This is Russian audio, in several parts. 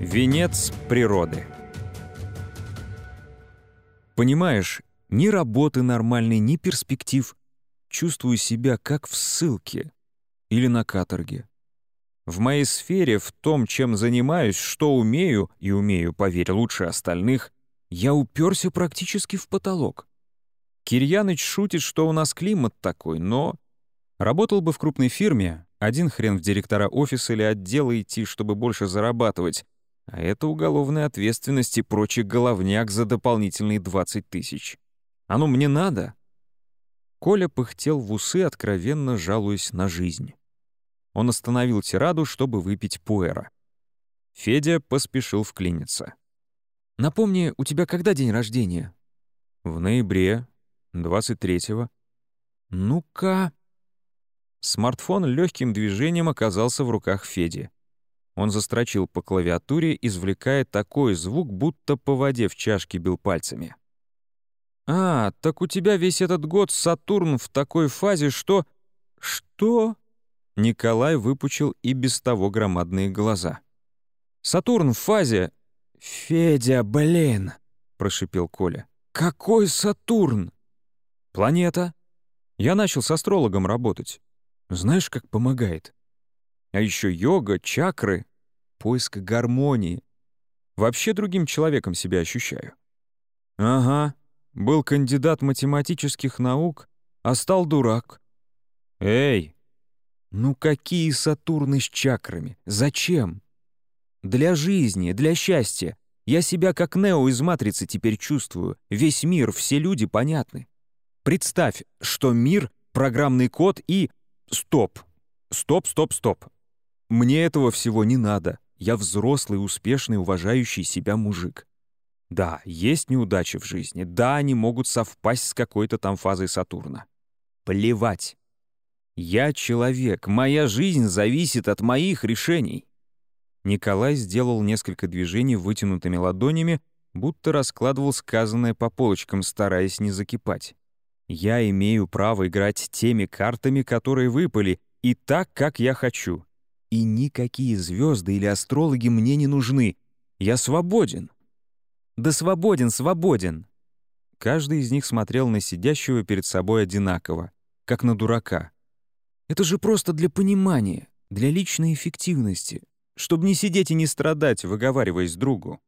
Венец природы. Понимаешь, ни работы нормальной, ни перспектив. Чувствую себя как в ссылке или на каторге. В моей сфере, в том, чем занимаюсь, что умею, и умею, поверь, лучше остальных, я уперся практически в потолок. Кирьяныч шутит, что у нас климат такой, но... Работал бы в крупной фирме, один хрен в директора офиса или отдела идти, чтобы больше зарабатывать, а это уголовная ответственность и прочий головняк за дополнительные 20 тысяч. Оно мне надо?» Коля пыхтел в усы, откровенно жалуясь на жизнь. Он остановил тираду, чтобы выпить пуэра. Федя поспешил вклиниться. «Напомни, у тебя когда день рождения?» «В ноябре, 23-го». «Ну-ка...» Смартфон легким движением оказался в руках Феди. Он застрочил по клавиатуре, извлекая такой звук, будто по воде в чашке бил пальцами. «А, так у тебя весь этот год Сатурн в такой фазе, что...» «Что?» Николай выпучил и без того громадные глаза. «Сатурн в фазе...» «Федя, блин!» — прошипел Коля. «Какой Сатурн?» «Планета. Я начал с астрологом работать. Знаешь, как помогает?» А еще йога, чакры, поиск гармонии. Вообще другим человеком себя ощущаю. Ага, был кандидат математических наук, а стал дурак. Эй, ну какие Сатурны с чакрами? Зачем? Для жизни, для счастья. Я себя как Нео из «Матрицы» теперь чувствую. Весь мир, все люди понятны. Представь, что мир — программный код и... Стоп. Стоп, стоп, стоп. Мне этого всего не надо. Я взрослый, успешный, уважающий себя мужик. Да, есть неудачи в жизни. Да, они могут совпасть с какой-то там фазой Сатурна. Плевать. Я человек. Моя жизнь зависит от моих решений. Николай сделал несколько движений вытянутыми ладонями, будто раскладывал сказанное по полочкам, стараясь не закипать. Я имею право играть теми картами, которые выпали, и так, как я хочу. И никакие звезды или астрологи мне не нужны. Я свободен. Да свободен, свободен. Каждый из них смотрел на сидящего перед собой одинаково, как на дурака. Это же просто для понимания, для личной эффективности, чтобы не сидеть и не страдать, выговариваясь другу.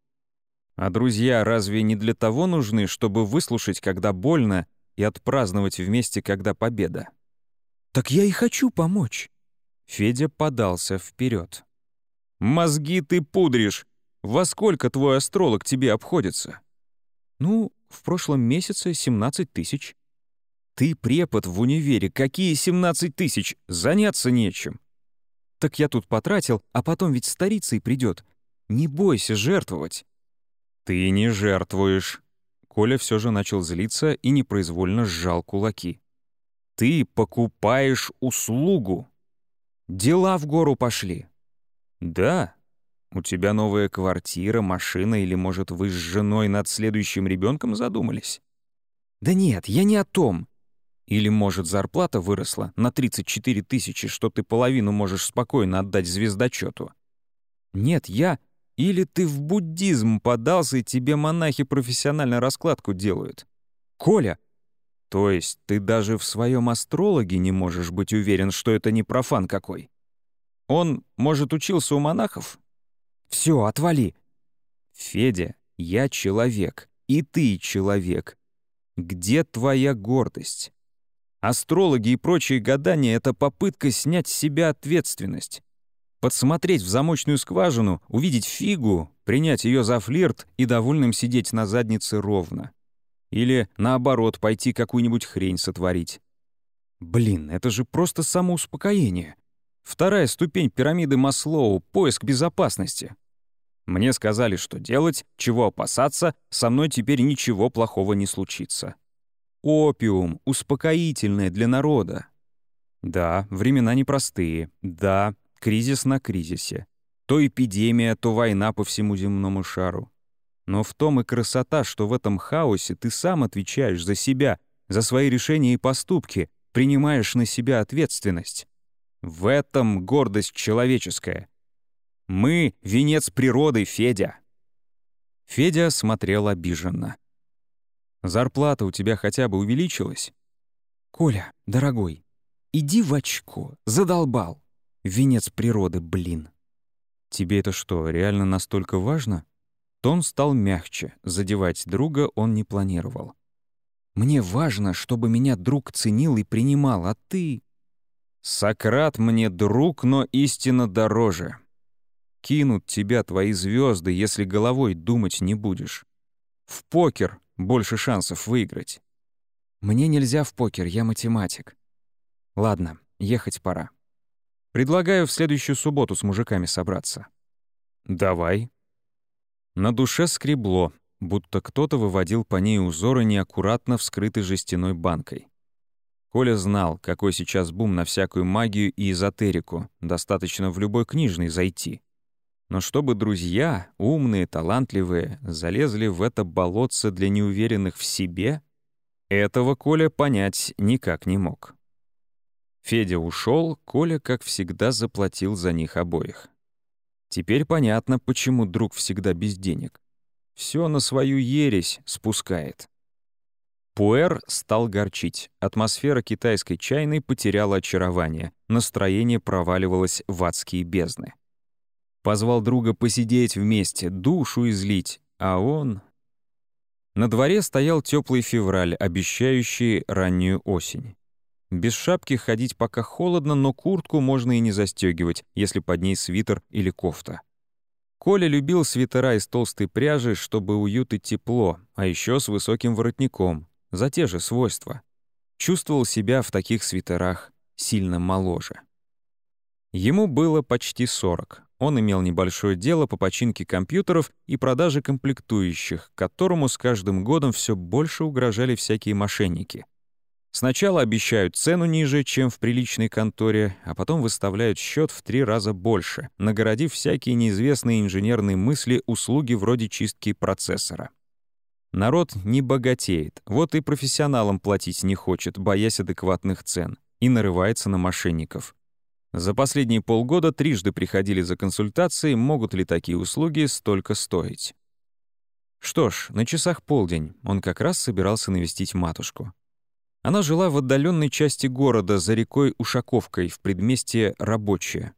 А друзья разве не для того нужны, чтобы выслушать, когда больно, и отпраздновать вместе, когда победа? Так я и хочу помочь. Федя подался вперед. «Мозги ты пудришь! Во сколько твой астролог тебе обходится?» «Ну, в прошлом месяце 17 тысяч». «Ты препод в универе, какие 17 тысяч? Заняться нечем». «Так я тут потратил, а потом ведь старицей придет. Не бойся жертвовать». «Ты не жертвуешь». Коля все же начал злиться и непроизвольно сжал кулаки. «Ты покупаешь услугу». Дела в гору пошли. Да, у тебя новая квартира, машина или, может, вы с женой над следующим ребенком задумались? Да нет, я не о том. Или, может, зарплата выросла на 34 тысячи, что ты половину можешь спокойно отдать звездочету? Нет, я... Или ты в буддизм подался, и тебе монахи профессионально раскладку делают? Коля, то есть ты даже в своем астрологе не можешь быть уверен, что это не профан какой? Он, может, учился у монахов? Все, отвали. Федя, я человек, и ты человек. Где твоя гордость? Астрологи и прочие гадания — это попытка снять с себя ответственность. Подсмотреть в замочную скважину, увидеть фигу, принять ее за флирт и довольным сидеть на заднице ровно. Или, наоборот, пойти какую-нибудь хрень сотворить. Блин, это же просто самоуспокоение. Вторая ступень пирамиды Маслоу — поиск безопасности. Мне сказали, что делать, чего опасаться, со мной теперь ничего плохого не случится. Опиум, успокоительное для народа. Да, времена непростые. Да, кризис на кризисе. То эпидемия, то война по всему земному шару. Но в том и красота, что в этом хаосе ты сам отвечаешь за себя, за свои решения и поступки, принимаешь на себя ответственность. В этом гордость человеческая. Мы — венец природы, Федя!» Федя смотрел обиженно. «Зарплата у тебя хотя бы увеличилась?» «Коля, дорогой, иди в очко, задолбал. Венец природы, блин». «Тебе это что, реально настолько важно?» Тон стал мягче, задевать друга он не планировал. «Мне важно, чтобы меня друг ценил и принимал, а ты...» «Сократ мне друг, но истинно дороже. Кинут тебя твои звезды, если головой думать не будешь. В покер больше шансов выиграть». «Мне нельзя в покер, я математик». «Ладно, ехать пора. Предлагаю в следующую субботу с мужиками собраться». «Давай». На душе скребло, будто кто-то выводил по ней узоры неаккуратно вскрытой жестяной банкой. Коля знал, какой сейчас бум на всякую магию и эзотерику, достаточно в любой книжный зайти. Но чтобы друзья, умные, талантливые, залезли в это болотце для неуверенных в себе, этого Коля понять никак не мог. Федя ушел, Коля, как всегда, заплатил за них обоих. Теперь понятно, почему друг всегда без денег. Все на свою ересь спускает. Пуэр стал горчить. Атмосфера китайской чайной потеряла очарование. Настроение проваливалось в адские бездны. Позвал друга посидеть вместе, душу излить, а он... На дворе стоял теплый февраль, обещающий раннюю осень. Без шапки ходить пока холодно, но куртку можно и не застегивать, если под ней свитер или кофта. Коля любил свитера из толстой пряжи, чтобы уют и тепло, а еще с высоким воротником, за те же свойства. Чувствовал себя в таких свитерах сильно моложе. Ему было почти 40. Он имел небольшое дело по починке компьютеров и продаже комплектующих, которому с каждым годом все больше угрожали всякие мошенники — Сначала обещают цену ниже, чем в приличной конторе, а потом выставляют счет в три раза больше, нагородив всякие неизвестные инженерные мысли услуги вроде чистки процессора. Народ не богатеет, вот и профессионалам платить не хочет, боясь адекватных цен, и нарывается на мошенников. За последние полгода трижды приходили за консультацией, могут ли такие услуги столько стоить. Что ж, на часах полдень, он как раз собирался навестить матушку. Она жила в отдаленной части города за рекой Ушаковкой в предместье Рабочее.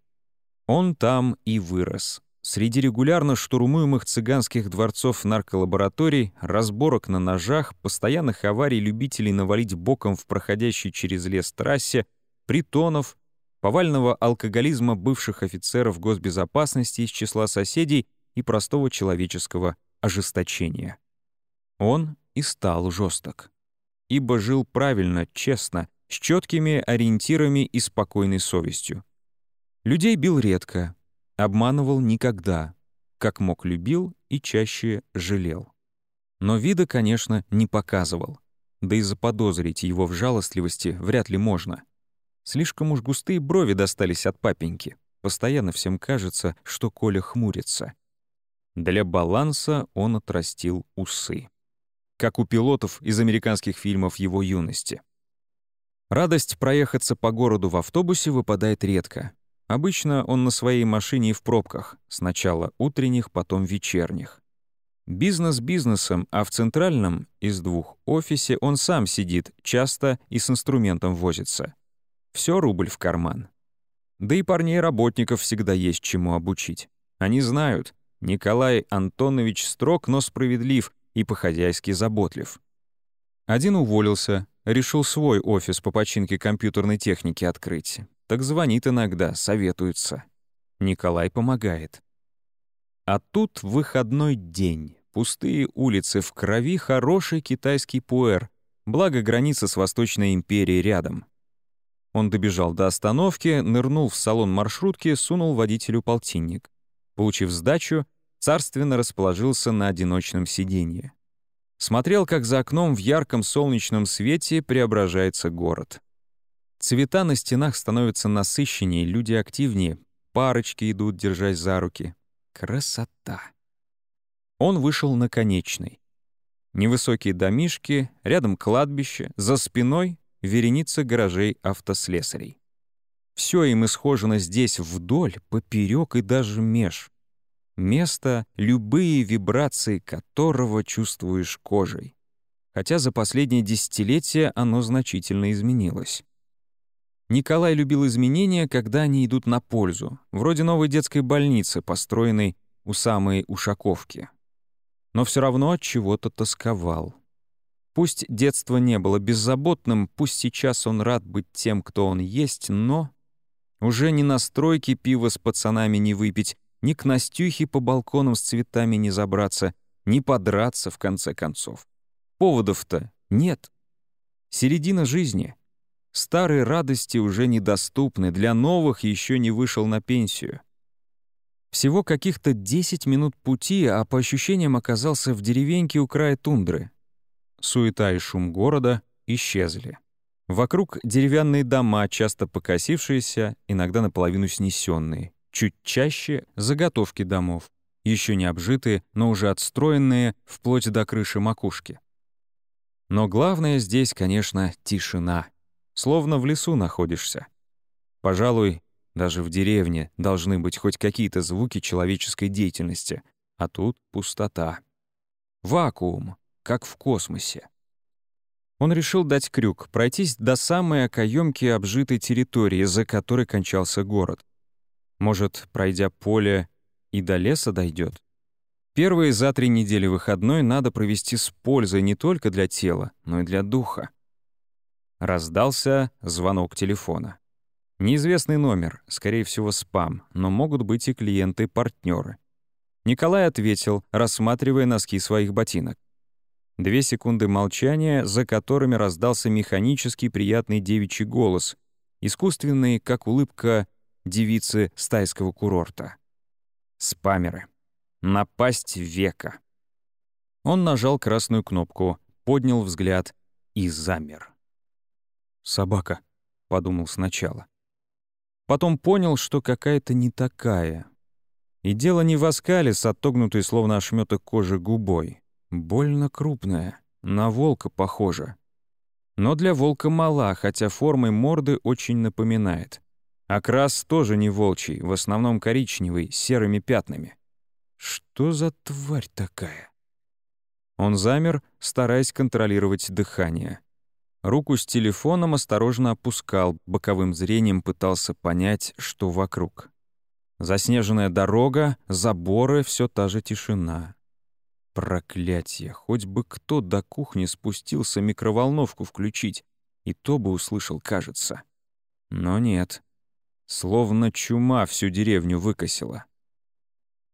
Он там и вырос. Среди регулярно штурмуемых цыганских дворцов нарколабораторий, разборок на ножах, постоянных аварий любителей навалить боком в проходящей через лес трассе, притонов, повального алкоголизма бывших офицеров госбезопасности из числа соседей и простого человеческого ожесточения. Он и стал жесток ибо жил правильно, честно, с четкими ориентирами и спокойной совестью. Людей бил редко, обманывал никогда, как мог любил и чаще жалел. Но вида, конечно, не показывал, да и заподозрить его в жалостливости вряд ли можно. Слишком уж густые брови достались от папеньки. Постоянно всем кажется, что Коля хмурится. Для баланса он отрастил усы как у пилотов из американских фильмов его юности. Радость проехаться по городу в автобусе выпадает редко. Обычно он на своей машине и в пробках, сначала утренних, потом вечерних. Бизнес бизнесом, а в центральном из двух офисе он сам сидит, часто и с инструментом возится. Все рубль в карман. Да и парней-работников всегда есть чему обучить. Они знают, Николай Антонович строг, но справедлив, и по-хозяйски заботлив. Один уволился, решил свой офис по починке компьютерной техники открыть. Так звонит иногда, советуется. Николай помогает. А тут выходной день. Пустые улицы в крови, хороший китайский пуэр. Благо граница с Восточной империей рядом. Он добежал до остановки, нырнул в салон маршрутки, сунул водителю полтинник. Получив сдачу, царственно расположился на одиночном сиденье. Смотрел, как за окном в ярком солнечном свете преображается город. Цвета на стенах становятся насыщеннее, люди активнее, парочки идут, держась за руки. Красота! Он вышел на конечный. Невысокие домишки, рядом кладбище, за спиной — вереница гаражей автослесарей. Все им исхожено здесь вдоль, поперек и даже меж. Место, любые вибрации которого чувствуешь кожей. Хотя за последние десятилетия оно значительно изменилось. Николай любил изменения, когда они идут на пользу, вроде новой детской больницы, построенной у самой Ушаковки. Но все равно от чего-то тосковал. Пусть детство не было беззаботным, пусть сейчас он рад быть тем, кто он есть, но... Уже ни на стройке пива с пацанами не выпить, ни к Настюхе по балконам с цветами не забраться, ни подраться, в конце концов. Поводов-то нет. Середина жизни. Старые радости уже недоступны, для новых еще не вышел на пенсию. Всего каких-то 10 минут пути, а по ощущениям оказался в деревеньке у края тундры. Суета и шум города исчезли. Вокруг деревянные дома, часто покосившиеся, иногда наполовину снесенные. Чуть чаще — заготовки домов, еще не обжитые, но уже отстроенные вплоть до крыши макушки. Но главное здесь, конечно, тишина — словно в лесу находишься. Пожалуй, даже в деревне должны быть хоть какие-то звуки человеческой деятельности, а тут пустота. Вакуум, как в космосе. Он решил дать крюк, пройтись до самой окоемки обжитой территории, за которой кончался город. Может, пройдя поле, и до леса дойдет? Первые за три недели выходной надо провести с пользой не только для тела, но и для духа. Раздался звонок телефона. Неизвестный номер, скорее всего, спам, но могут быть и клиенты-партнеры. Николай ответил, рассматривая носки своих ботинок. Две секунды молчания, за которыми раздался механический приятный девичий голос, искусственный, как улыбка девицы стайского курорта. Спамеры. Напасть века. Он нажал красную кнопку, поднял взгляд и замер. «Собака», — подумал сначала. Потом понял, что какая-то не такая. И дело не в оскале с отогнутой, словно ошметок кожи, губой. Больно крупная, на волка похожа. Но для волка мала, хотя формой морды очень напоминает. Окрас тоже не волчий, в основном коричневый, с серыми пятнами. Что за тварь такая? Он замер, стараясь контролировать дыхание. Руку с телефоном осторожно опускал, боковым зрением пытался понять, что вокруг. Заснеженная дорога, заборы, все та же тишина. Проклятье, хоть бы кто до кухни спустился микроволновку включить, и то бы услышал, кажется. Но нет. Словно чума всю деревню выкосила.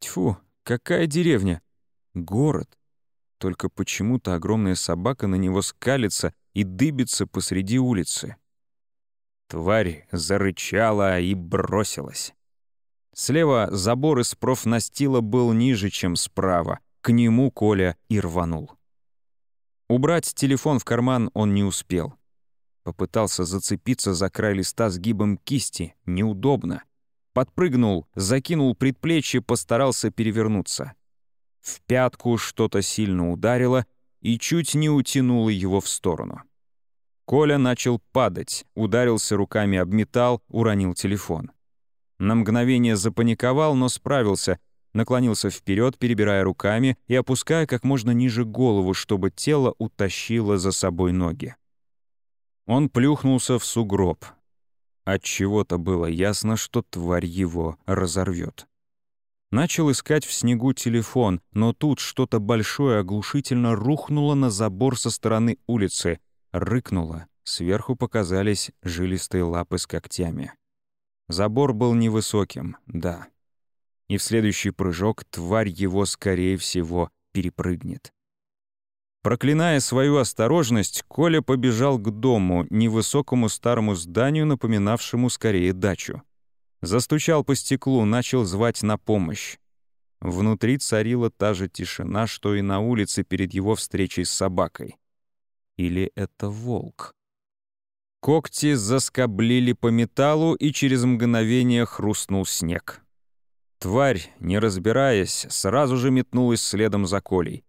Тьфу, какая деревня? Город. Только почему-то огромная собака на него скалится — и дыбится посреди улицы. Тварь зарычала и бросилась. Слева забор из профнастила был ниже, чем справа. К нему Коля и рванул. Убрать телефон в карман он не успел. Попытался зацепиться за край листа с гибом кисти. Неудобно. Подпрыгнул, закинул предплечье, постарался перевернуться. В пятку что-то сильно ударило, и чуть не утянула его в сторону. Коля начал падать, ударился руками об металл, уронил телефон. На мгновение запаниковал, но справился, наклонился вперед, перебирая руками и опуская как можно ниже голову, чтобы тело утащило за собой ноги. Он плюхнулся в сугроб. От чего-то было ясно, что тварь его разорвет. Начал искать в снегу телефон, но тут что-то большое оглушительно рухнуло на забор со стороны улицы, рыкнуло. Сверху показались жилистые лапы с когтями. Забор был невысоким, да. И в следующий прыжок тварь его, скорее всего, перепрыгнет. Проклиная свою осторожность, Коля побежал к дому, невысокому старому зданию, напоминавшему скорее дачу. Застучал по стеклу, начал звать на помощь. Внутри царила та же тишина, что и на улице перед его встречей с собакой. Или это волк? Когти заскоблили по металлу, и через мгновение хрустнул снег. Тварь, не разбираясь, сразу же метнулась следом за Колей.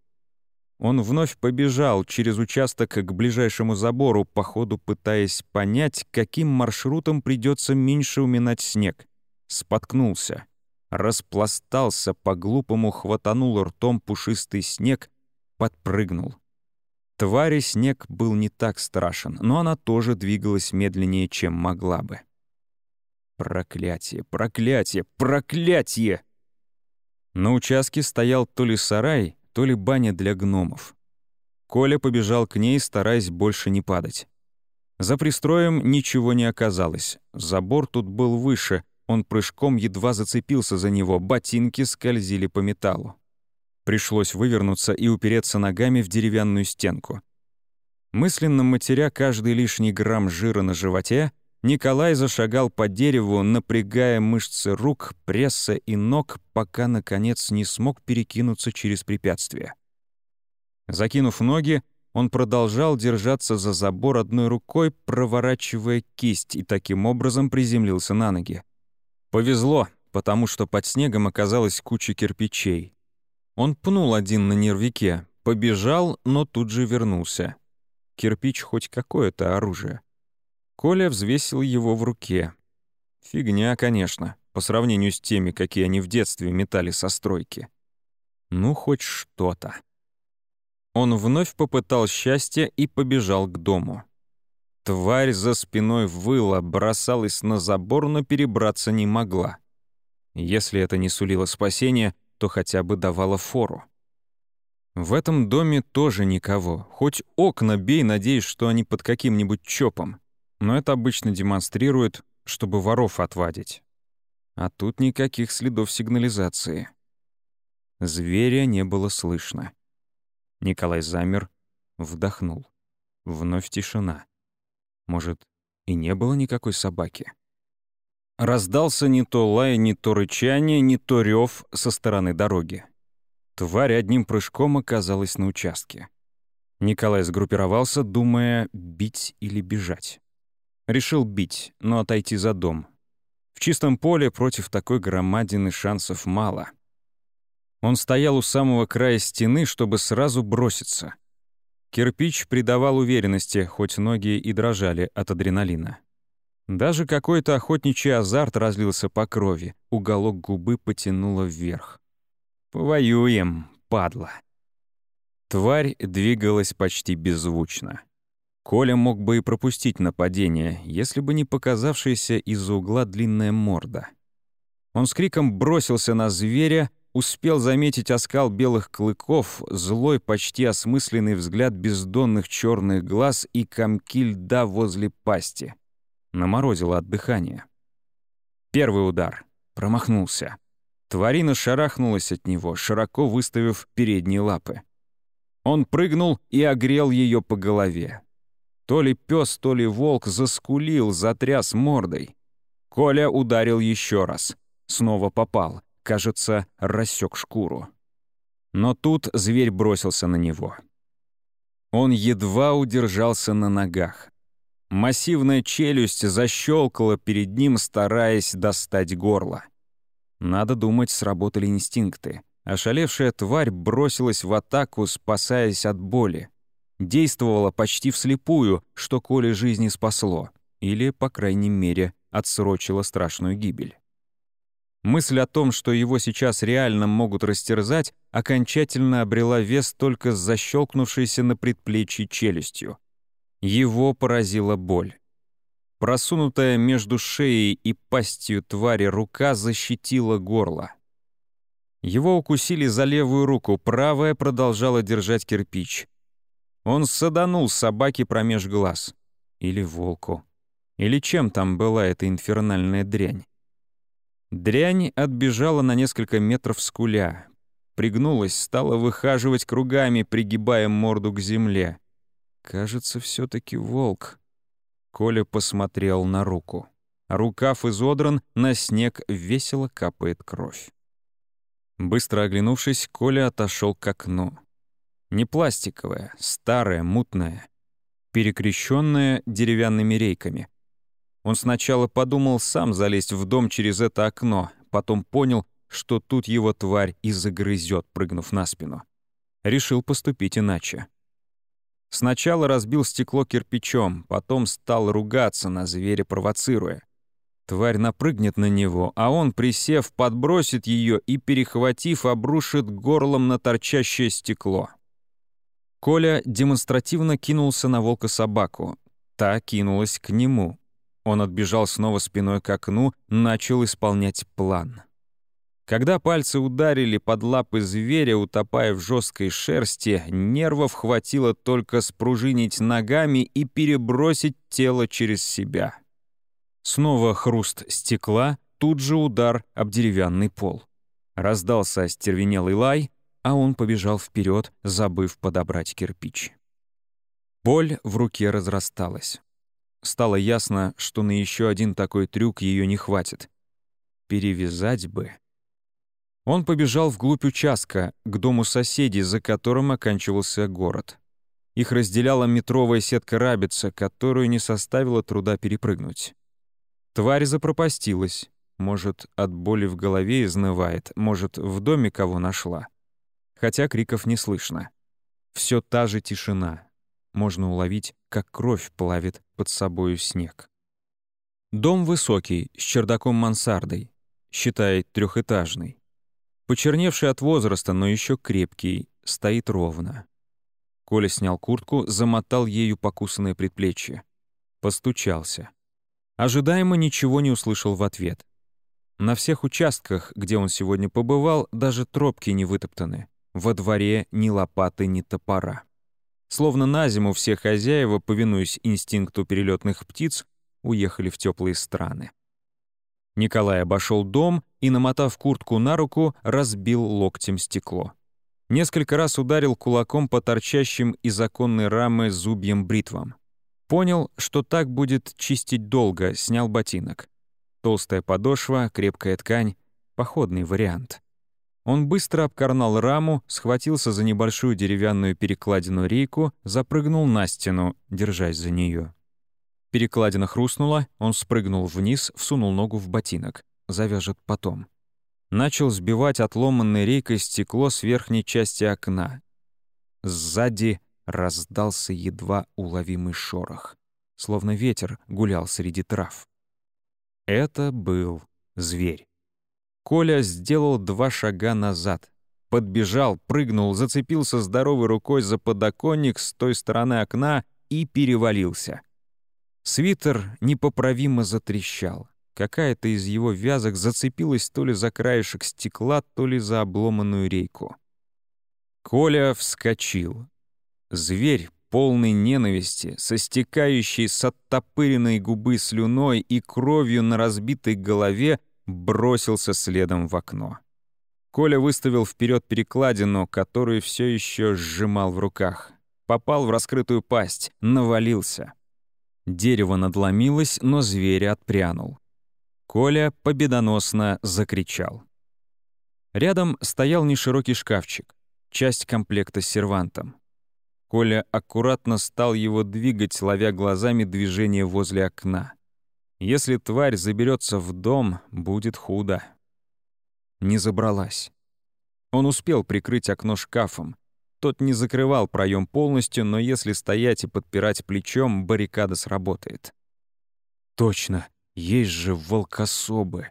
Он вновь побежал через участок к ближайшему забору, по ходу пытаясь понять, каким маршрутом придется меньше уминать снег. Споткнулся. Распластался, по-глупому хватанул ртом пушистый снег, подпрыгнул. Твари снег был не так страшен, но она тоже двигалась медленнее, чем могла бы. Проклятие, проклятие, проклятие! На участке стоял то ли сарай, то ли баня для гномов. Коля побежал к ней, стараясь больше не падать. За пристроем ничего не оказалось. Забор тут был выше, он прыжком едва зацепился за него, ботинки скользили по металлу. Пришлось вывернуться и упереться ногами в деревянную стенку. Мысленно матеря каждый лишний грамм жира на животе, Николай зашагал по дереву, напрягая мышцы рук, пресса и ног, пока, наконец, не смог перекинуться через препятствие. Закинув ноги, он продолжал держаться за забор одной рукой, проворачивая кисть, и таким образом приземлился на ноги. Повезло, потому что под снегом оказалась куча кирпичей. Он пнул один на нервике, побежал, но тут же вернулся. Кирпич хоть какое-то оружие. Коля взвесил его в руке. Фигня, конечно, по сравнению с теми, какие они в детстве метали со стройки. Ну, хоть что-то. Он вновь попытал счастье и побежал к дому. Тварь за спиной выла, бросалась на забор, но перебраться не могла. Если это не сулило спасения, то хотя бы давало фору. В этом доме тоже никого. Хоть окна бей, надеюсь, что они под каким-нибудь чопом но это обычно демонстрирует, чтобы воров отвадить. А тут никаких следов сигнализации. Зверя не было слышно. Николай замер, вдохнул. Вновь тишина. Может, и не было никакой собаки? Раздался не то лай, не то рычание, не то рев со стороны дороги. Тварь одним прыжком оказалась на участке. Николай сгруппировался, думая, бить или бежать. Решил бить, но отойти за дом. В чистом поле против такой громадины шансов мало. Он стоял у самого края стены, чтобы сразу броситься. Кирпич придавал уверенности, хоть ноги и дрожали от адреналина. Даже какой-то охотничий азарт разлился по крови, уголок губы потянуло вверх. «Повоюем, падла!» Тварь двигалась почти беззвучно. Коля мог бы и пропустить нападение, если бы не показавшаяся из-за угла длинная морда. Он с криком бросился на зверя, успел заметить оскал белых клыков, злой, почти осмысленный взгляд бездонных черных глаз и комки льда возле пасти. Наморозило от дыхания. Первый удар. Промахнулся. Тварина шарахнулась от него, широко выставив передние лапы. Он прыгнул и огрел ее по голове. То ли пес, то ли волк заскулил, затряс мордой. Коля ударил еще раз. Снова попал. Кажется, рассек шкуру. Но тут зверь бросился на него. Он едва удержался на ногах. Массивная челюсть защелкала перед ним, стараясь достать горло. Надо думать, сработали инстинкты. Ошалевшая тварь бросилась в атаку, спасаясь от боли действовала почти вслепую, что Коле жизни спасло, или, по крайней мере, отсрочило страшную гибель. Мысль о том, что его сейчас реально могут растерзать, окончательно обрела вес только с защелкнувшейся на предплечье челюстью. Его поразила боль. Просунутая между шеей и пастью твари рука защитила горло. Его укусили за левую руку, правая продолжала держать кирпич. Он саданул собаке промеж глаз. Или волку. Или чем там была эта инфернальная дрянь. Дрянь отбежала на несколько метров скуля. Пригнулась, стала выхаживать кругами, пригибая морду к земле. Кажется, все таки волк. Коля посмотрел на руку. Рукав изодран, на снег весело капает кровь. Быстро оглянувшись, Коля отошел к окну. Не пластиковая, старая, мутная, перекрещенная деревянными рейками. Он сначала подумал сам залезть в дом через это окно, потом понял, что тут его тварь и загрызет, прыгнув на спину. Решил поступить иначе. Сначала разбил стекло кирпичом, потом стал ругаться на зверя, провоцируя. Тварь напрыгнет на него, а он, присев, подбросит ее и, перехватив, обрушит горлом на торчащее стекло. Коля демонстративно кинулся на волка собаку. Та кинулась к нему. Он отбежал снова спиной к окну, начал исполнять план. Когда пальцы ударили под лапы зверя, утопая в жесткой шерсти, нервов хватило только спружинить ногами и перебросить тело через себя. Снова хруст стекла, тут же удар об деревянный пол. Раздался остервенелый лай, а он побежал вперед, забыв подобрать кирпич. Боль в руке разрасталась. Стало ясно, что на еще один такой трюк ее не хватит. Перевязать бы. Он побежал вглубь участка, к дому соседей, за которым оканчивался город. Их разделяла метровая сетка рабица, которую не составило труда перепрыгнуть. Тварь запропастилась. Может, от боли в голове изнывает, может, в доме кого нашла. Хотя криков не слышно. Все та же тишина. Можно уловить, как кровь плавит под собою снег. Дом высокий, с чердаком-мансардой, считай, трехэтажный. Почерневший от возраста, но еще крепкий, стоит ровно. Коля снял куртку, замотал ею покусанное предплечье. Постучался. Ожидаемо ничего не услышал в ответ. На всех участках, где он сегодня побывал, даже тропки не вытоптаны. Во дворе ни лопаты, ни топора. Словно на зиму все хозяева, повинуясь инстинкту перелетных птиц, уехали в теплые страны. Николай обошел дом и, намотав куртку на руку, разбил локтем стекло. Несколько раз ударил кулаком по торчащим из оконной рамы зубьям бритвам. Понял, что так будет чистить долго, снял ботинок. Толстая подошва, крепкая ткань — походный вариант. Он быстро обкорнал раму, схватился за небольшую деревянную перекладину рейку, запрыгнул на стену, держась за нее. Перекладина хрустнула, он спрыгнул вниз, всунул ногу в ботинок. Завяжет потом. Начал сбивать отломанной рейкой стекло с верхней части окна. Сзади раздался едва уловимый шорох, словно ветер гулял среди трав. Это был зверь. Коля сделал два шага назад, подбежал, прыгнул, зацепился здоровой рукой за подоконник с той стороны окна и перевалился. Свитер непоправимо затрещал. Какая-то из его вязок зацепилась то ли за краешек стекла, то ли за обломанную рейку. Коля вскочил, Зверь, полный ненависти, со стекающей с оттопыренной губы слюной и кровью на разбитой голове, бросился следом в окно. Коля выставил вперед перекладину, которую все еще сжимал в руках. Попал в раскрытую пасть, навалился. Дерево надломилось, но зверь отпрянул. Коля победоносно закричал. Рядом стоял неширокий шкафчик, часть комплекта с сервантом. Коля аккуратно стал его двигать, ловя глазами движение возле окна. Если тварь заберется в дом, будет худо. Не забралась. Он успел прикрыть окно шкафом. Тот не закрывал проем полностью, но если стоять и подпирать плечом, баррикада сработает. Точно, есть же волкособы.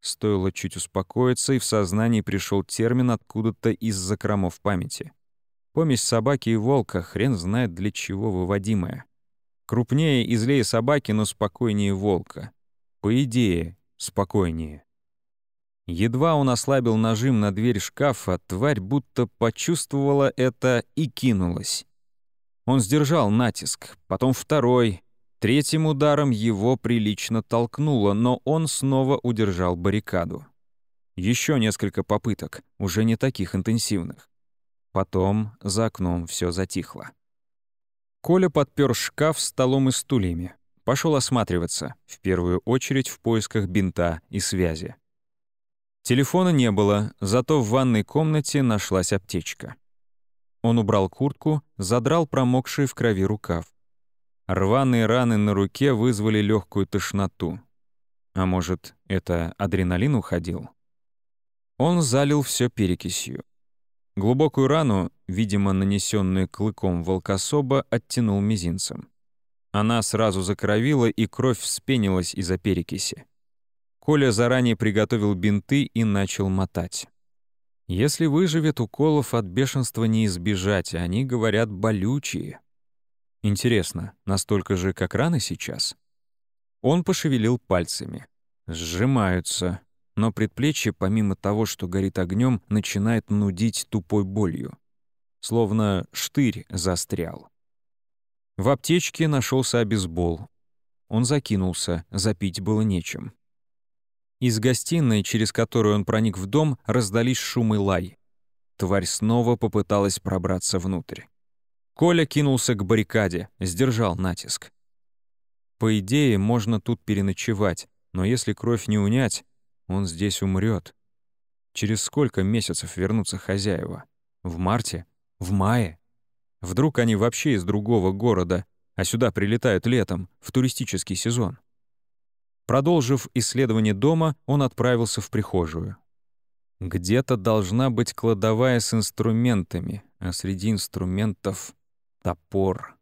Стоило чуть успокоиться, и в сознании пришел термин откуда-то из закромов памяти. Помесь собаки и волка, хрен знает для чего выводимая. Крупнее и злее собаки, но спокойнее волка. По идее, спокойнее. Едва он ослабил нажим на дверь шкафа, тварь будто почувствовала это и кинулась. Он сдержал натиск, потом второй. Третьим ударом его прилично толкнуло, но он снова удержал баррикаду. Еще несколько попыток, уже не таких интенсивных. Потом за окном все затихло. Коля подпер шкаф столом и стульями. Пошел осматриваться, в первую очередь в поисках бинта и связи. Телефона не было, зато в ванной комнате нашлась аптечка. Он убрал куртку, задрал промокший в крови рукав. Рваные раны на руке вызвали легкую тошноту. А может, это адреналин уходил? Он залил все перекисью. Глубокую рану, видимо, нанесенную клыком волкособа, оттянул мизинцем. Она сразу закровила, и кровь вспенилась из-за перекиси. Коля заранее приготовил бинты и начал мотать. Если выживет, уколов от бешенства не избежать, они, говорят, болючие. Интересно, настолько же, как раны сейчас? Он пошевелил пальцами. Сжимаются, но предплечье, помимо того, что горит огнем, начинает нудить тупой болью. Словно штырь застрял. В аптечке нашелся обезбол. Он закинулся, запить было нечем. Из гостиной, через которую он проник в дом, раздались шум и лай. Тварь снова попыталась пробраться внутрь. Коля кинулся к баррикаде, сдержал натиск. По идее, можно тут переночевать, но если кровь не унять, он здесь умрет. Через сколько месяцев вернутся хозяева? В марте? В мае? Вдруг они вообще из другого города, а сюда прилетают летом, в туристический сезон? Продолжив исследование дома, он отправился в прихожую. Где-то должна быть кладовая с инструментами, а среди инструментов топор.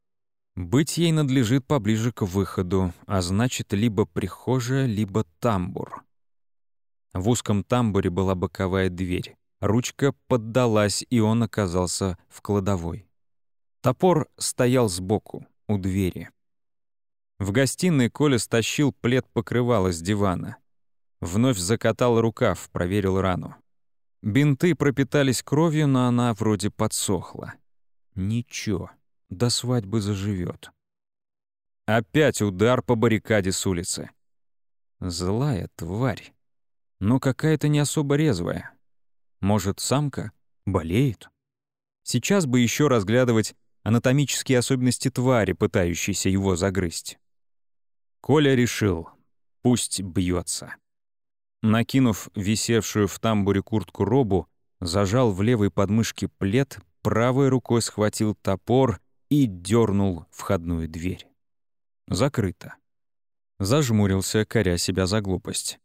Быть ей надлежит поближе к выходу, а значит, либо прихожая, либо тамбур. В узком тамбуре была боковая дверь. Ручка поддалась, и он оказался в кладовой. Топор стоял сбоку, у двери. В гостиной Коля стащил плед покрывала с дивана. Вновь закатал рукав, проверил рану. Бинты пропитались кровью, но она вроде подсохла. Ничего до свадьбы заживет. Опять удар по баррикаде с улицы. Злая тварь. Но какая-то не особо резвая. Может, самка болеет? Сейчас бы еще разглядывать анатомические особенности твари, пытающейся его загрызть. Коля решил, пусть бьется. Накинув висевшую в тамбуре куртку робу, зажал в левой подмышке плед, правой рукой схватил топор и дернул входную дверь. Закрыто. Зажмурился, коря себя за глупость.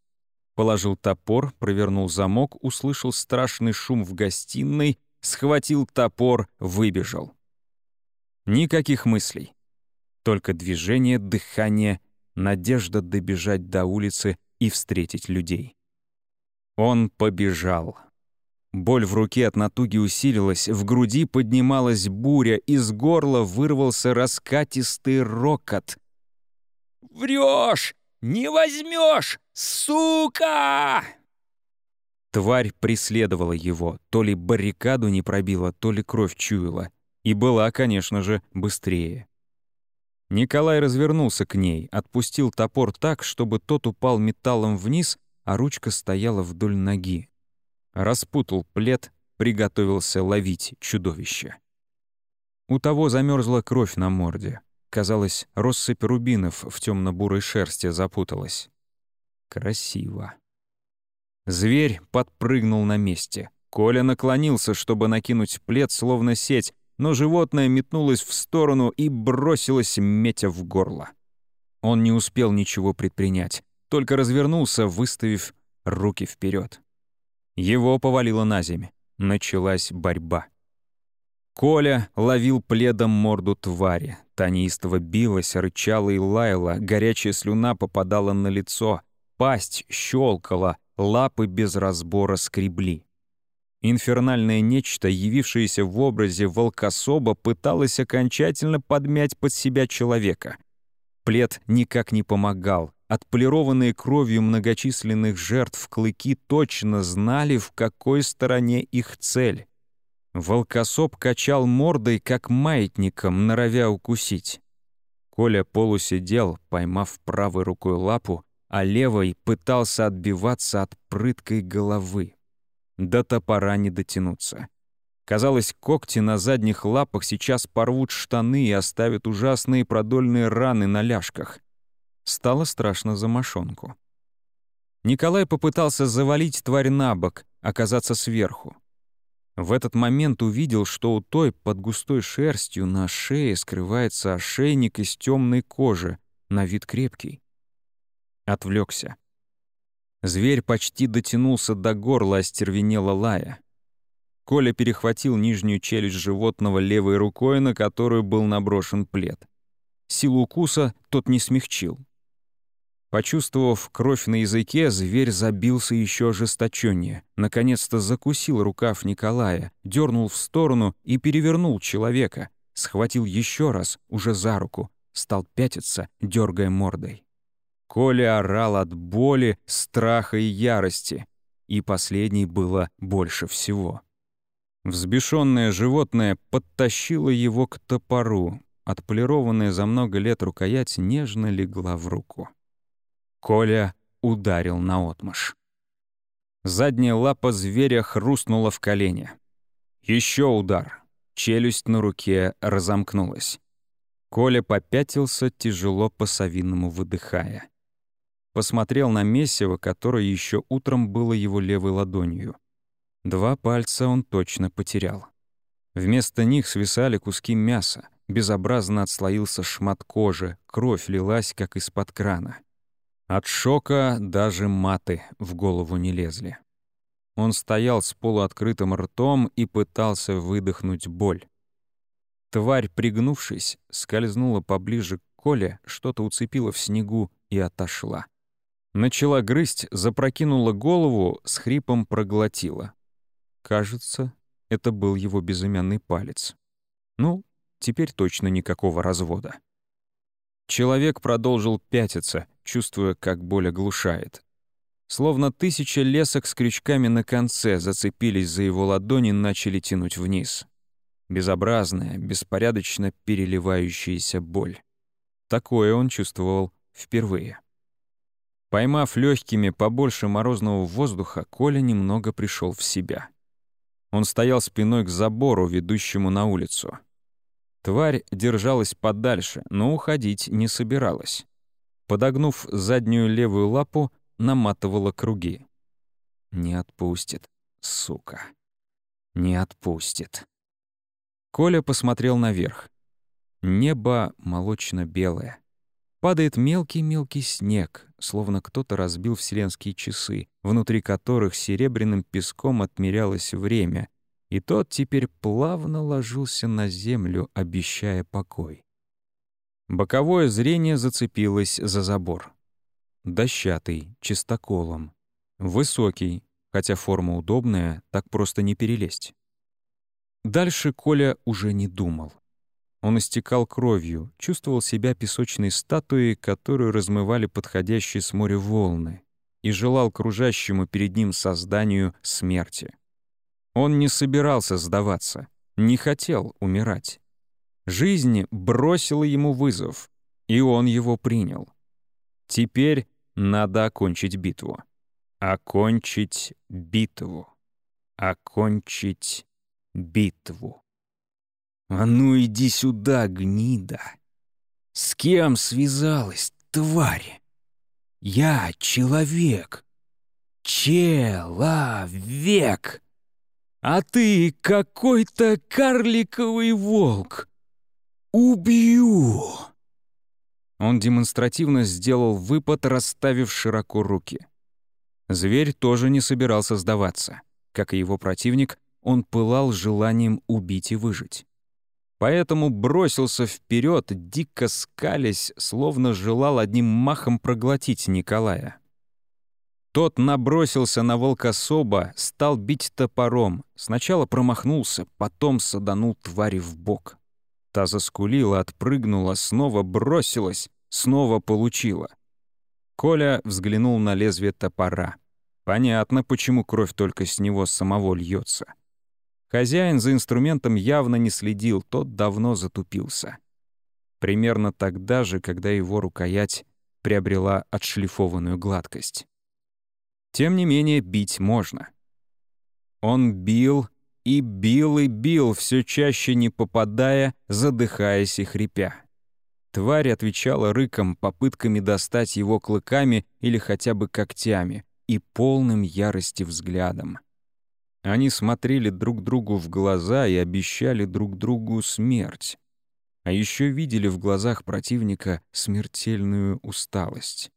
Положил топор, провернул замок, услышал страшный шум в гостиной, схватил топор, выбежал. Никаких мыслей. Только движение, дыхание, надежда добежать до улицы и встретить людей. Он побежал. Боль в руке от натуги усилилась, в груди поднималась буря, из горла вырвался раскатистый рокот. «Врешь! Не возьмешь, сука!» Тварь преследовала его, то ли баррикаду не пробила, то ли кровь чуяла. И была, конечно же, быстрее. Николай развернулся к ней, отпустил топор так, чтобы тот упал металлом вниз, а ручка стояла вдоль ноги распутал плед, приготовился ловить чудовище. У того замерзла кровь на морде. Казалось, россыпь рубинов в темно-бурой шерсти запуталась. Красиво. Зверь подпрыгнул на месте. Коля наклонился, чтобы накинуть плед, словно сеть, но животное метнулось в сторону и бросилось, метя в горло. Он не успел ничего предпринять, только развернулся, выставив руки вперед. Его повалило на земь. Началась борьба. Коля ловил пледом морду твари. Та билась, рычала и лаяла, горячая слюна попадала на лицо, пасть щелкала, лапы без разбора скребли. Инфернальное нечто, явившееся в образе волкособа, пыталось окончательно подмять под себя человека. Плед никак не помогал, Отполированные кровью многочисленных жертв клыки точно знали, в какой стороне их цель. Волкособ качал мордой, как маятником, норовя укусить. Коля полусидел, поймав правой рукой лапу, а левой пытался отбиваться от прыткой головы. До топора не дотянуться. Казалось, когти на задних лапах сейчас порвут штаны и оставят ужасные продольные раны на ляжках. Стало страшно за мошонку. Николай попытался завалить тварь на бок, оказаться сверху. В этот момент увидел, что у той под густой шерстью на шее скрывается ошейник из темной кожи, на вид крепкий. Отвлекся. Зверь почти дотянулся до горла остервенела лая. Коля перехватил нижнюю челюсть животного левой рукой, на которую был наброшен плед. Силу укуса тот не смягчил. Почувствовав кровь на языке, зверь забился еще ожесточеннее. Наконец-то закусил рукав Николая, дернул в сторону и перевернул человека. Схватил еще раз, уже за руку, стал пятиться, дергая мордой. Коля орал от боли, страха и ярости. И последней было больше всего. Взбешенное животное подтащило его к топору. Отполированная за много лет рукоять нежно легла в руку. Коля ударил наотмашь. Задняя лапа зверя хрустнула в колене. Еще удар. Челюсть на руке разомкнулась. Коля попятился, тяжело по-совиному выдыхая. Посмотрел на месиво, которое еще утром было его левой ладонью. Два пальца он точно потерял. Вместо них свисали куски мяса, безобразно отслоился шмат кожи, кровь лилась, как из-под крана. От шока даже маты в голову не лезли. Он стоял с полуоткрытым ртом и пытался выдохнуть боль. Тварь, пригнувшись, скользнула поближе к Коле, что-то уцепила в снегу и отошла. Начала грызть, запрокинула голову, с хрипом проглотила. Кажется, это был его безымянный палец. Ну, теперь точно никакого развода. Человек продолжил пятиться, чувствуя, как боль оглушает. Словно тысяча лесок с крючками на конце зацепились за его ладони и начали тянуть вниз. Безобразная, беспорядочно переливающаяся боль. Такое он чувствовал впервые. Поймав легкими побольше морозного воздуха, Коля немного пришел в себя. Он стоял спиной к забору, ведущему на улицу. Тварь держалась подальше, но уходить не собиралась подогнув заднюю левую лапу, наматывала круги. «Не отпустит, сука. Не отпустит». Коля посмотрел наверх. Небо молочно-белое. Падает мелкий-мелкий снег, словно кто-то разбил вселенские часы, внутри которых серебряным песком отмерялось время, и тот теперь плавно ложился на землю, обещая покой. Боковое зрение зацепилось за забор. Дощатый, чистоколом. Высокий, хотя форма удобная, так просто не перелезть. Дальше Коля уже не думал. Он истекал кровью, чувствовал себя песочной статуей, которую размывали подходящие с моря волны, и желал кружащему перед ним созданию смерти. Он не собирался сдаваться, не хотел умирать. Жизнь бросила ему вызов, и он его принял. Теперь надо окончить битву. Окончить битву. Окончить битву. «А ну иди сюда, гнида! С кем связалась, тварь? Я человек. Человек! А ты какой-то карликовый волк!» «Убью!» Он демонстративно сделал выпад, расставив широко руки. Зверь тоже не собирался сдаваться. Как и его противник, он пылал желанием убить и выжить. Поэтому бросился вперед, дико скалясь, словно желал одним махом проглотить Николая. Тот набросился на волкособа, стал бить топором. Сначала промахнулся, потом саданул твари в бок. Та заскулила, отпрыгнула, снова бросилась, снова получила. Коля взглянул на лезвие топора. Понятно, почему кровь только с него самого льется. Хозяин за инструментом явно не следил, тот давно затупился. Примерно тогда же, когда его рукоять приобрела отшлифованную гладкость. Тем не менее, бить можно. Он бил, и бил и бил, все чаще не попадая, задыхаясь и хрипя. Тварь отвечала рыком, попытками достать его клыками или хотя бы когтями и полным ярости взглядом. Они смотрели друг другу в глаза и обещали друг другу смерть. А еще видели в глазах противника смертельную усталость.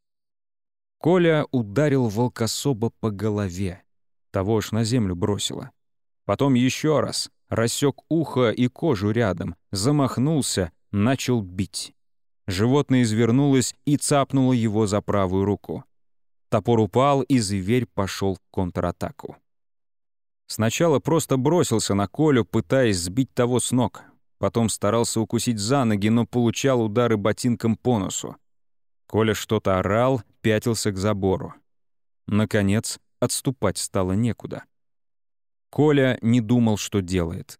Коля ударил волкособа по голове. Того ж на землю бросило. Потом еще раз, рассек ухо и кожу рядом, замахнулся, начал бить. Животное извернулось и цапнуло его за правую руку. Топор упал, и зверь пошел в контратаку. Сначала просто бросился на Колю, пытаясь сбить того с ног. Потом старался укусить за ноги, но получал удары ботинком по носу. Коля что-то орал, пятился к забору. Наконец, отступать стало некуда. Коля не думал, что делает.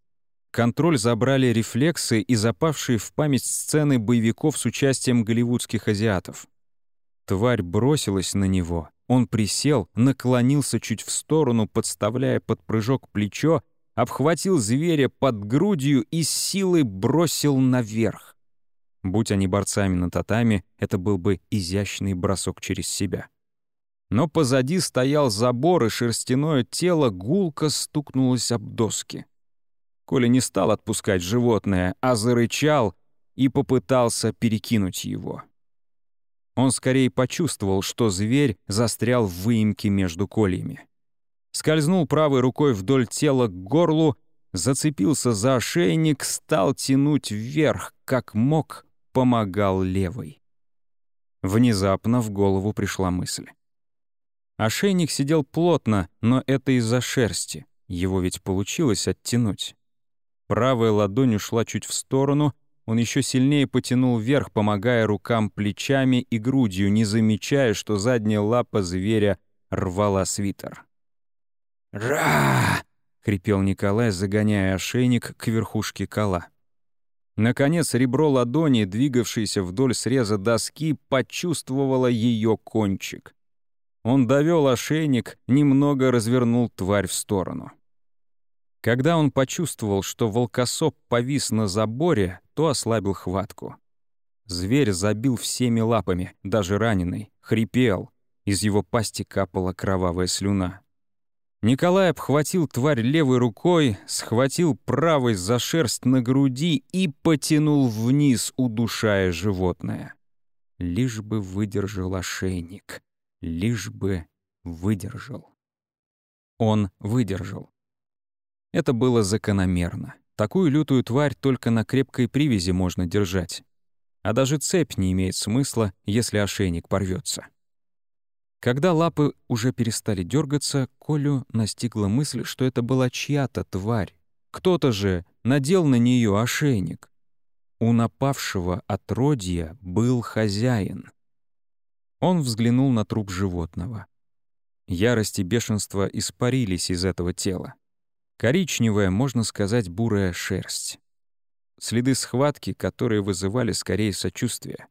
Контроль забрали рефлексы и запавшие в память сцены боевиков с участием голливудских азиатов. Тварь бросилась на него. Он присел, наклонился чуть в сторону, подставляя под прыжок плечо, обхватил зверя под грудью и силой бросил наверх. Будь они борцами на татами, это был бы изящный бросок через себя. Но позади стоял забор, и шерстяное тело гулко стукнулось об доски. Коля не стал отпускать животное, а зарычал и попытался перекинуть его. Он скорее почувствовал, что зверь застрял в выемке между кольями. Скользнул правой рукой вдоль тела к горлу, зацепился за ошейник, стал тянуть вверх, как мог, помогал левой. Внезапно в голову пришла мысль. Ошейник сидел плотно, но это из-за шерсти. Его ведь получилось оттянуть. Правая ладонь ушла чуть в сторону, он еще сильнее потянул вверх, помогая рукам плечами и грудью, не замечая, что задняя лапа зверя рвала свитер. «Ра!» — хрипел Николай, загоняя ошейник к верхушке кола. Наконец, ребро ладони, двигавшееся вдоль среза доски, почувствовало ее кончик. Он довел ошейник, немного развернул тварь в сторону. Когда он почувствовал, что волкосоп повис на заборе, то ослабил хватку. Зверь забил всеми лапами, даже раненый, хрипел. Из его пасти капала кровавая слюна. Николай обхватил тварь левой рукой, схватил правой за шерсть на груди и потянул вниз, удушая животное. Лишь бы выдержал ошейник. Лишь бы выдержал. Он выдержал. Это было закономерно. Такую лютую тварь только на крепкой привязи можно держать. А даже цепь не имеет смысла, если ошейник порвется. Когда лапы уже перестали дергаться, Колю настигла мысль, что это была чья-то тварь. Кто-то же надел на нее ошейник. У напавшего отродья был хозяин. Он взглянул на труп животного. Ярость и бешенство испарились из этого тела. Коричневая, можно сказать, бурая шерсть. Следы схватки, которые вызывали скорее сочувствие.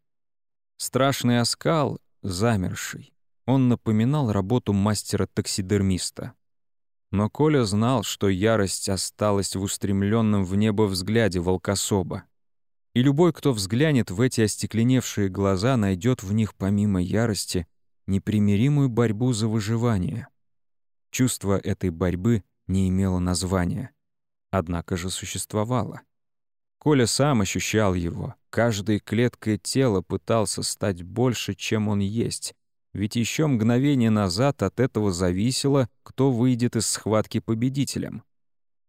Страшный оскал, замерший. Он напоминал работу мастера-таксидермиста. Но Коля знал, что ярость осталась в устремленном в небо взгляде волкособа. И любой, кто взглянет в эти остекленевшие глаза, найдет в них помимо ярости непримиримую борьбу за выживание. Чувство этой борьбы не имело названия, однако же существовало. Коля сам ощущал его, каждой клеткой тела пытался стать больше, чем он есть, ведь еще мгновение назад от этого зависело, кто выйдет из схватки победителем.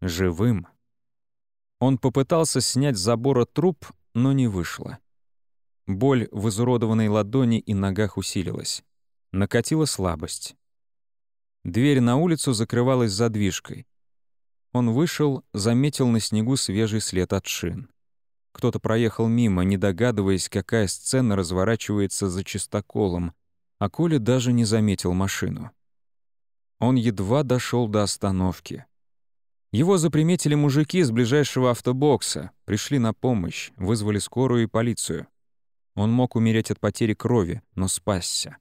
Живым. Он попытался снять с забора труп, но не вышло. Боль в изуродованной ладони и ногах усилилась. Накатила слабость. Дверь на улицу закрывалась задвижкой. Он вышел, заметил на снегу свежий след от шин. Кто-то проехал мимо, не догадываясь, какая сцена разворачивается за чистоколом, а Коля даже не заметил машину. Он едва дошел до остановки. Его заприметили мужики из ближайшего автобокса, пришли на помощь, вызвали скорую и полицию. Он мог умереть от потери крови, но спасся.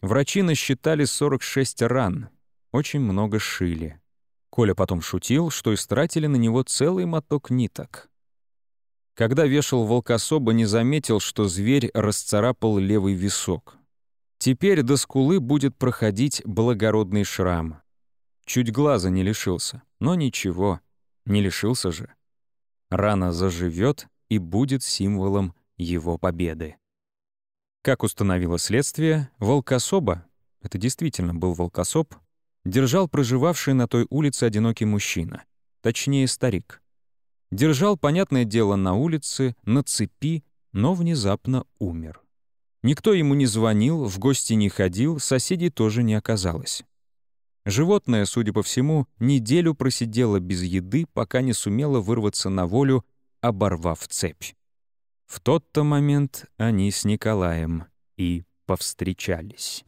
Врачи насчитали 46 ран. Очень много шили. Коля потом шутил, что истратили на него целый моток ниток. Когда вешал волкособа, не заметил, что зверь расцарапал левый висок. Теперь до скулы будет проходить благородный шрам. Чуть глаза не лишился, но ничего, не лишился же. Рана заживет и будет символом его победы. Как установило следствие, волкособа — это действительно был волкособ держал проживавший на той улице одинокий мужчина, точнее старик. Держал, понятное дело, на улице, на цепи, но внезапно умер. Никто ему не звонил, в гости не ходил, соседей тоже не оказалось. Животное, судя по всему, неделю просидело без еды, пока не сумело вырваться на волю, оборвав цепь. В тот-то момент они с Николаем и повстречались.